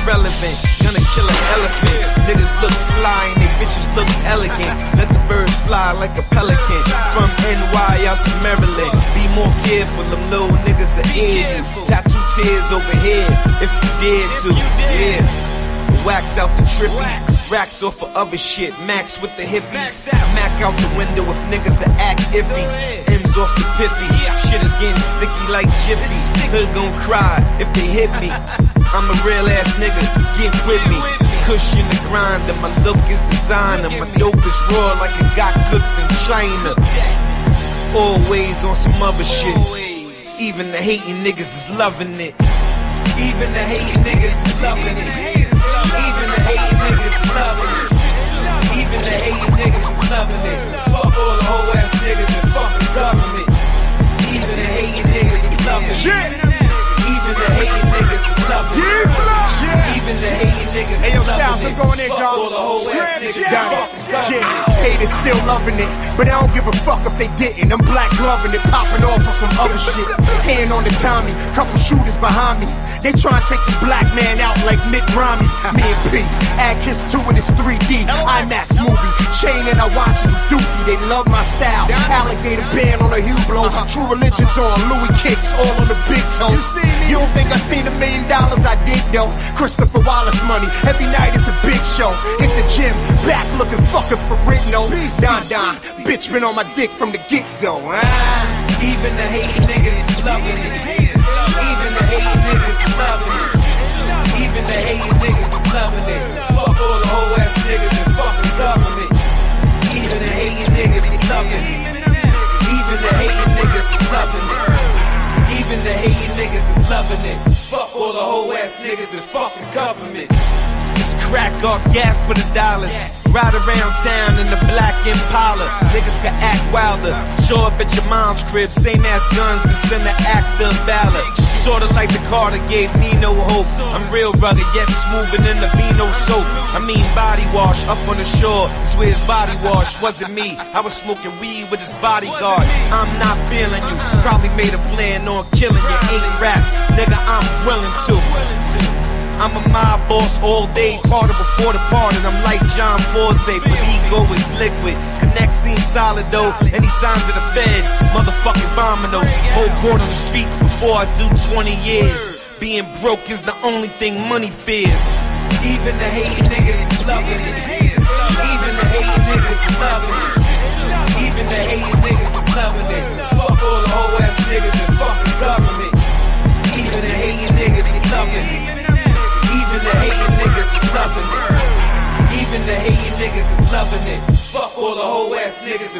irrelevant. Gonna kill an elephant. Niggas look fly and they bitches look elegant. Let the birds fly like a pelican. From NY out to Maryland. Be more careful, them little niggas are ear. Tattoo tears over here if you dare to. Yeah. Wax out the trippy. Racks off of other shit. Max with the hippies. Mac out the window if niggas are act iffy. M's off the piffy. Shit is getting sticky like Jiffy. Hood gon' cry if they hit me. I'm a real ass nigga. Get with me. Kush in the grinder. My look is designer. My dope is raw like it got cooked in China. Always on some other shit. Even the hating niggas is loving it. Even the hating niggas is loving it. Even the hating niggas is loving it. Even the hating niggas is loving it. Fuck all the whole ass niggas and fuck the government. Even the hating niggas is loving it. Hey, yo, Styles, I'm going in, Fuck dog. all the whole ass Scratch niggas it. and fuck the government. Yeah, haters still loving it, but I don't give a fuck if they didn't. I'm black loving it, popping off on some other shit. Hand on the Tommy, couple shooters behind me. They try to take the black man out like Mitt Romney. Me and P, add kiss to it, it's 3D. IMAX movie, chain and I watch is dookie. They love my style. Alligator band on a Hublot. True religion's on Louis kicks, all on the big toe. You don't think I seen a million dollars? I did though. Christopher Wallace money. Every night is a big show. Hit the gym, back looking fucking for no. Don Don, bitch been on my dick from the get go. Ah. Even the hating niggas is loving it. Even the hating niggas is loving it. Even the hating niggas is loving it. Fuck all the whole ass niggas and fuck the government. It's crack off gas for the dollars. Ride around town in the black Impala. Niggas can act wilder. Show up at your mom's crib, same ass guns to send the actor ballad. Sorta like the car that gave me no hope. I'm real rugged, yet smoother than the vino soap. I mean body wash up on the shore. Is where his body wash wasn't me. I was smoking weed with his bodyguard. I'm not feeling you. Probably made a plan on killing you. Ain't rap, nigga. I'm willing to. I'm a mob boss all day, party before the part, and I'm like John Forte, but ego is liquid. Connect seems solid though. Any signs of the feds, motherfucking bombing those. Whole court on the streets before I do 20 years. Being broke is the only thing money fears. Even the hating niggas loving it. Niggas